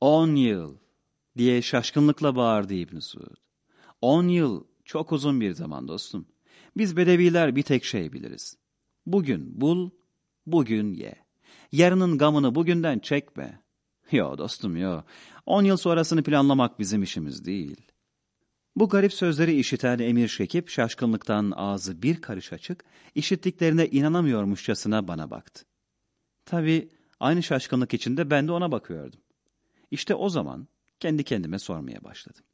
On yıl diye şaşkınlıkla bağırdı İbn Suud. On yıl çok uzun bir zaman dostum. Biz bedeviler bir tek şey biliriz. Bugün bul, bugün ye. Yarının gamını bugünden çekme. Yo dostum yo. On yıl sonrasını planlamak bizim işimiz değil. Bu garip sözleri işiten Emir Şekip şaşkınlıktan ağzı bir karış açık, işittiklerine inanamıyormuşçasına bana baktı. Tabii aynı şaşkınlık içinde ben de ona bakıyordum. İşte o zaman kendi kendime sormaya başladım.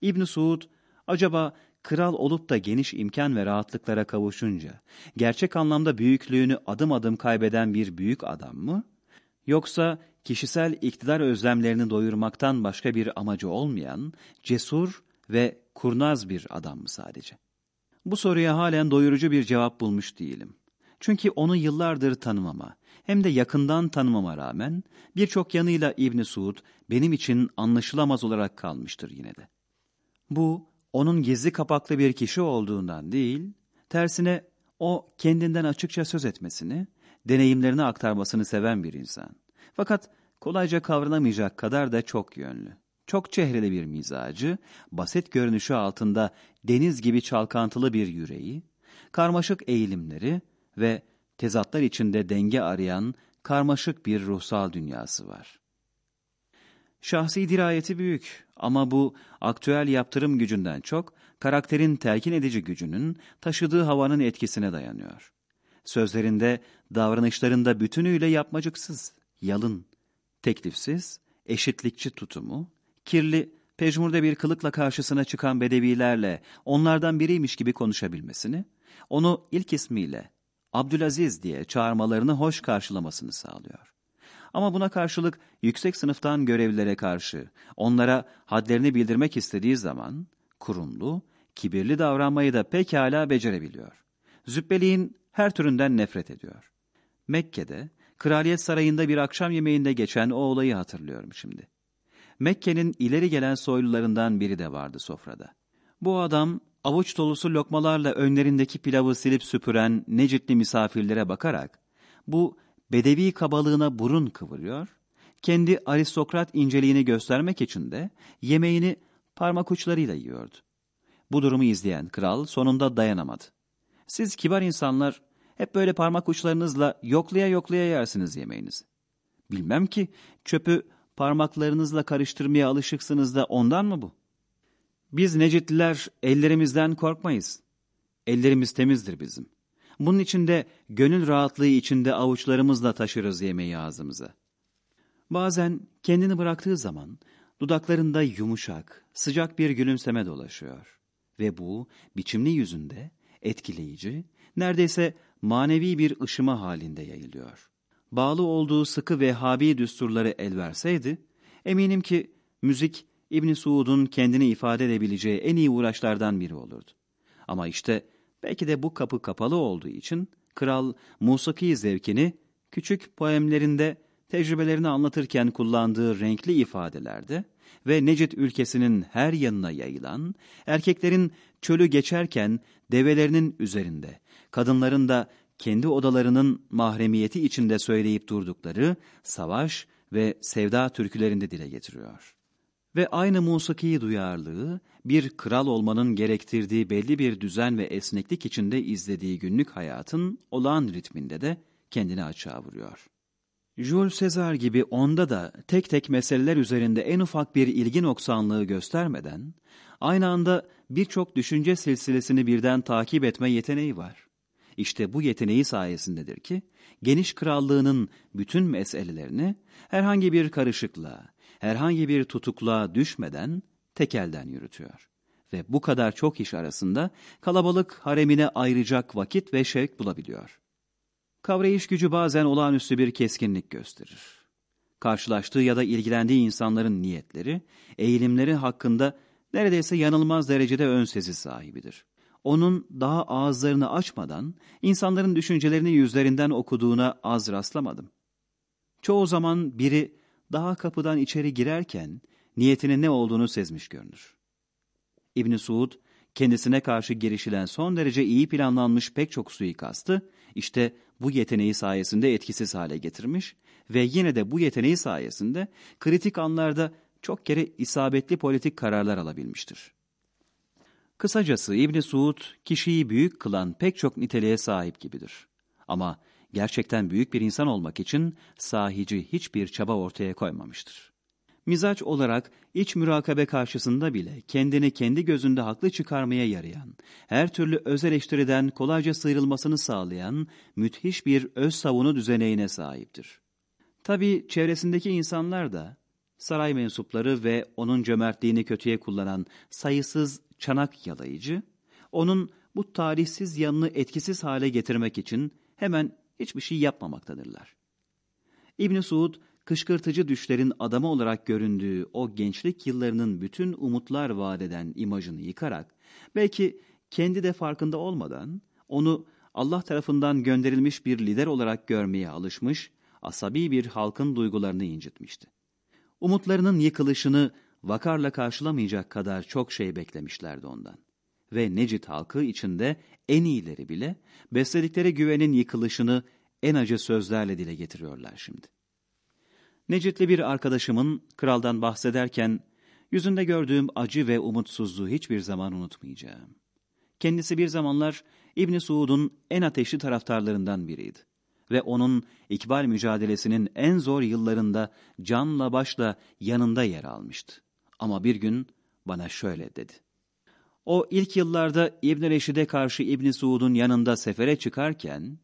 İbn Suud acaba kral olup da geniş imkan ve rahatlıklara kavuşunca gerçek anlamda büyüklüğünü adım adım kaybeden bir büyük adam mı? Yoksa kişisel iktidar özlemlerini doyurmaktan başka bir amacı olmayan cesur ve kurnaz bir adam mı sadece? Bu soruya halen doyurucu bir cevap bulmuş değilim. Çünkü onu yıllardır tanımama, hem de yakından tanımama rağmen birçok yanıyla İbn Suud benim için anlaşılamaz olarak kalmıştır yine de. Bu onun gizli kapaklı bir kişi olduğundan değil, tersine o kendinden açıkça söz etmesini, deneyimlerini aktarmasını seven bir insan. Fakat kolayca kavranamayacak kadar da çok yönlü. Çok çehreli bir mizacı, basit görünüşü altında deniz gibi çalkantılı bir yüreği, karmaşık eğilimleri ve tezatlar içinde denge arayan karmaşık bir ruhsal dünyası var. Şahsi dirayeti büyük ama bu aktüel yaptırım gücünden çok karakterin telkin edici gücünün taşıdığı havanın etkisine dayanıyor. Sözlerinde, davranışlarında bütünüyle yapmacıksız, yalın, teklifsiz, eşitlikçi tutumu, kirli, pejmurde bir kılıkla karşısına çıkan bedevilerle onlardan biriymiş gibi konuşabilmesini, onu ilk ismiyle Abdülaziz diye çağırmalarını hoş karşılamasını sağlıyor. Ama buna karşılık yüksek sınıftan görevlilere karşı onlara hadlerini bildirmek istediği zaman kurumlu, kibirli davranmayı da pekala becerebiliyor. Zübbeliğin her türünden nefret ediyor. Mekke'de, kraliyet sarayında bir akşam yemeğinde geçen o olayı hatırlıyorum şimdi. Mekke'nin ileri gelen soylularından biri de vardı sofrada. Bu adam avuç dolusu lokmalarla önlerindeki pilavı silip süpüren Necitli misafirlere bakarak bu bedevi kabalığına burun kıvırıyor, kendi aristokrat inceliğini göstermek için de yemeğini parmak uçlarıyla yiyordu. Bu durumu izleyen kral sonunda dayanamadı. Siz kibar insanlar hep böyle parmak uçlarınızla yoklaya yoklaya yersiniz yemeğinizi. Bilmem ki çöpü parmaklarınızla karıştırmaya alışıksınız da ondan mı bu? Biz Necitliler ellerimizden korkmayız. Ellerimiz temizdir bizim. Bunun için de gönül rahatlığı içinde avuçlarımızla taşırız yemeği ağzımıza. Bazen kendini bıraktığı zaman dudaklarında yumuşak, sıcak bir gülümseme dolaşıyor. Ve bu biçimli yüzünde etkileyici, neredeyse manevi bir ışıma halinde yayılıyor. Bağlı olduğu sıkı ve habi düsturları el verseydi, eminim ki müzik İbn Suud'un kendini ifade edebileceği en iyi uğraşlardan biri olurdu. Ama işte belki de bu kapı kapalı olduğu için kral musiki zevkini küçük poemlerinde tecrübelerini anlatırken kullandığı renkli ifadelerde ve Necid ülkesinin her yanına yayılan, erkeklerin çölü geçerken develerinin üzerinde, kadınların da kendi odalarının mahremiyeti içinde söyleyip durdukları savaş ve sevda türkülerinde dile getiriyor. Ve aynı musiki duyarlılığı bir kral olmanın gerektirdiği belli bir düzen ve esneklik içinde izlediği günlük hayatın olağan ritminde de kendini açığa vuruyor. Jules Caesar gibi onda da tek tek meseleler üzerinde en ufak bir ilgi noksanlığı göstermeden, aynı anda birçok düşünce silsilesini birden takip etme yeteneği var. İşte bu yeteneği sayesindedir ki, geniş krallığının bütün meselelerini herhangi bir karışıklığa, herhangi bir tutukluğa düşmeden tekelden yürütüyor. Ve bu kadar çok iş arasında kalabalık haremine ayıracak vakit ve şevk bulabiliyor. Kavrayış gücü bazen olağanüstü bir keskinlik gösterir. Karşılaştığı ya da ilgilendiği insanların niyetleri, eğilimleri hakkında neredeyse yanılmaz derecede ön sezi sahibidir. Onun daha ağızlarını açmadan insanların düşüncelerini yüzlerinden okuduğuna az rastlamadım. Çoğu zaman biri daha kapıdan içeri girerken niyetinin ne olduğunu sezmiş görünür. İbn Suud kendisine karşı girişilen son derece iyi planlanmış pek çok suikastı işte bu yeteneği sayesinde etkisiz hale getirmiş ve yine de bu yeteneği sayesinde kritik anlarda çok kere isabetli politik kararlar alabilmiştir. Kısacası İbni Suud kişiyi büyük kılan pek çok niteliğe sahip gibidir. Ama gerçekten büyük bir insan olmak için sahici hiçbir çaba ortaya koymamıştır. Mizaç olarak iç mürakabe karşısında bile kendini kendi gözünde haklı çıkarmaya yarayan, her türlü öz eleştiriden kolayca sıyrılmasını sağlayan müthiş bir öz savunu düzeneğine sahiptir. Tabi çevresindeki insanlar da saray mensupları ve onun cömertliğini kötüye kullanan sayısız çanak yalayıcı, onun bu tarihsiz yanını etkisiz hale getirmek için hemen hiçbir şey yapmamaktadırlar. İbn Suud, kışkırtıcı düşlerin adamı olarak göründüğü o gençlik yıllarının bütün umutlar vadeden imajını yıkarak, belki kendi de farkında olmadan, onu Allah tarafından gönderilmiş bir lider olarak görmeye alışmış, asabi bir halkın duygularını incitmişti. Umutlarının yıkılışını vakarla karşılamayacak kadar çok şey beklemişlerdi ondan. Ve Necit halkı içinde en iyileri bile besledikleri güvenin yıkılışını en acı sözlerle dile getiriyorlar şimdi. Necitli bir arkadaşımın kraldan bahsederken yüzünde gördüğüm acı ve umutsuzluğu hiçbir zaman unutmayacağım. Kendisi bir zamanlar İbni Suud'un en ateşli taraftarlarından biriydi ve onun ikbal mücadelesinin en zor yıllarında canla başla yanında yer almıştı. Ama bir gün bana şöyle dedi. O ilk yıllarda İbn Reşid'e karşı İbn Suud'un yanında sefere çıkarken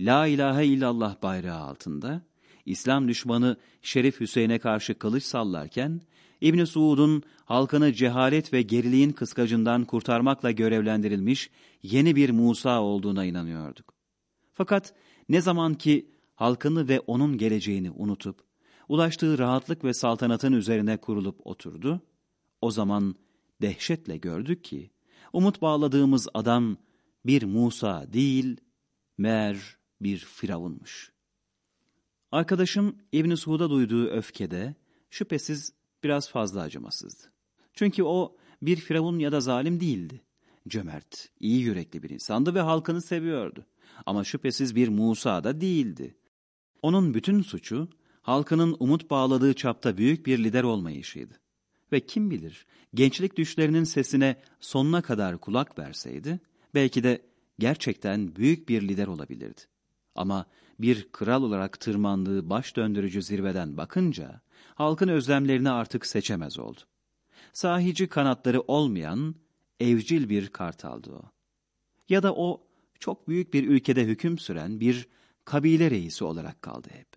La ilahe illallah bayrağı altında İslam düşmanı Şerif Hüseyin'e karşı kılıç sallarken İbn Suud'un halkını cehalet ve geriliğin kıskacından kurtarmakla görevlendirilmiş yeni bir Musa olduğuna inanıyorduk. Fakat ne zaman ki halkını ve onun geleceğini unutup ulaştığı rahatlık ve saltanatın üzerine kurulup oturdu, o zaman dehşetle gördük ki, umut bağladığımız adam bir Musa değil, mer bir Firavunmuş. Arkadaşım İbn Suud'a duyduğu öfkede şüphesiz biraz fazla acımasızdı. Çünkü o bir firavun ya da zalim değildi. Cömert, iyi yürekli bir insandı ve halkını seviyordu. Ama şüphesiz bir Musa da değildi. Onun bütün suçu halkının umut bağladığı çapta büyük bir lider olmayışıydı. Ve kim bilir gençlik düşlerinin sesine sonuna kadar kulak verseydi belki de gerçekten büyük bir lider olabilirdi. Ama bir kral olarak tırmandığı baş döndürücü zirveden bakınca halkın özlemlerini artık seçemez oldu. Sahici kanatları olmayan evcil bir kartaldı o. Ya da o çok büyük bir ülkede hüküm süren bir kabile reisi olarak kaldı hep.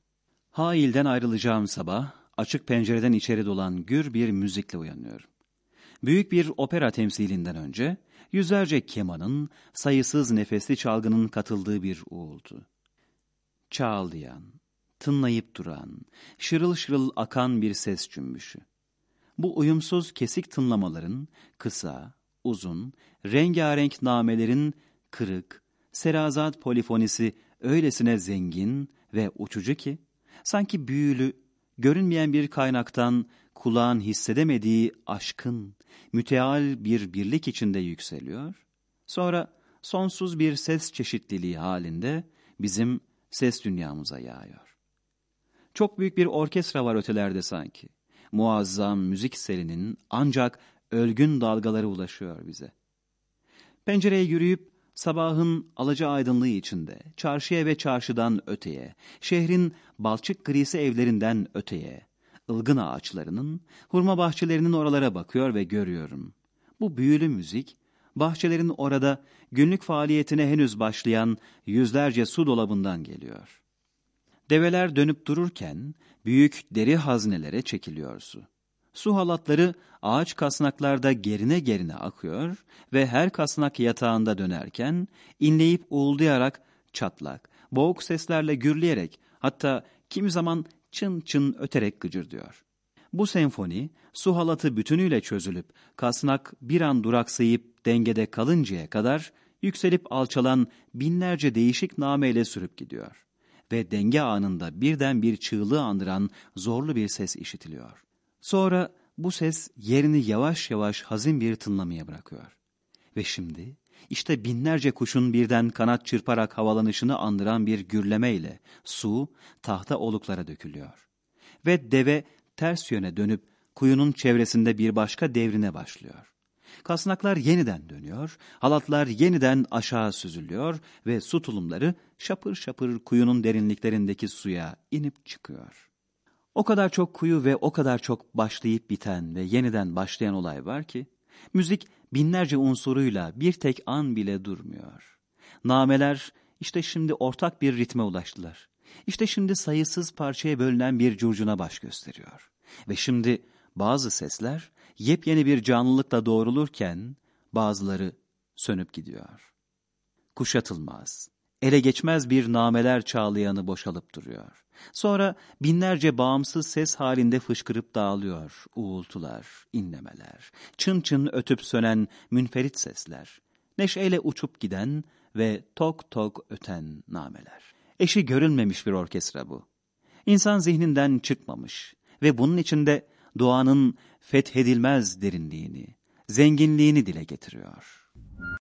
Hail'den ayrılacağım sabah açık pencereden içeri dolan gür bir müzikle uyanıyorum. Büyük bir opera temsilinden önce yüzlerce kemanın, sayısız nefesli çalgının katıldığı bir uğultu. Çağlayan, tınlayıp duran, şırıl şırıl akan bir ses cümbüşü. Bu uyumsuz kesik tınlamaların kısa, uzun, rengarenk namelerin kırık, serazat polifonisi öylesine zengin ve uçucu ki, sanki büyülü, görünmeyen bir kaynaktan kulağın hissedemediği aşkın, müteal bir birlik içinde yükseliyor, sonra sonsuz bir ses çeşitliliği halinde bizim ses dünyamıza yağıyor. Çok büyük bir orkestra var ötelerde sanki. Muazzam müzik serinin ancak ölgün dalgaları ulaşıyor bize. Pencereye yürüyüp sabahın alaca aydınlığı içinde, çarşıya ve çarşıdan öteye, şehrin balçık grisi evlerinden öteye, ılgın ağaçlarının, hurma bahçelerinin oralara bakıyor ve görüyorum. Bu büyülü müzik, bahçelerin orada günlük faaliyetine henüz başlayan yüzlerce su dolabından geliyor. Develer dönüp dururken büyük deri haznelere çekiliyor su. Su halatları ağaç kasnaklarda gerine gerine akıyor ve her kasnak yatağında dönerken inleyip uğuldayarak çatlak, boğuk seslerle gürleyerek hatta kimi zaman çın çın öterek gıcırdıyor. Bu senfoni su halatı bütünüyle çözülüp kasnak bir an duraksayıp dengede kalıncaya kadar yükselip alçalan binlerce değişik nameyle sürüp gidiyor. Ve denge anında birden bir çığlığı andıran zorlu bir ses işitiliyor. Sonra bu ses yerini yavaş yavaş hazin bir tınlamaya bırakıyor. Ve şimdi İşte binlerce kuşun birden kanat çırparak havalanışını andıran bir gürlemeyle su tahta oluklara dökülüyor. Ve deve ters yöne dönüp kuyunun çevresinde bir başka devrine başlıyor. Kasnaklar yeniden dönüyor, halatlar yeniden aşağı süzülüyor ve su tulumları şapır şapır kuyunun derinliklerindeki suya inip çıkıyor. O kadar çok kuyu ve o kadar çok başlayıp biten ve yeniden başlayan olay var ki, müzik binlerce unsuruyla bir tek an bile durmuyor. Nameler işte şimdi ortak bir ritme ulaştılar. İşte şimdi sayısız parçaya bölünen bir curcuna baş gösteriyor. Ve şimdi bazı sesler yepyeni bir canlılıkla doğrulurken bazıları sönüp gidiyor. Kuşatılmaz, ele geçmez bir nameler çağlayanı boşalıp duruyor. Sonra binlerce bağımsız ses halinde fışkırıp dağılıyor. Uğultular, inlemeler, çın çın ötüp sönen münferit sesler, neşeyle uçup giden ve tok tok öten nameler. Eşi görülmemiş bir orkestra bu. İnsan zihninden çıkmamış ve bunun içinde doğanın fethedilmez derinliğini, zenginliğini dile getiriyor.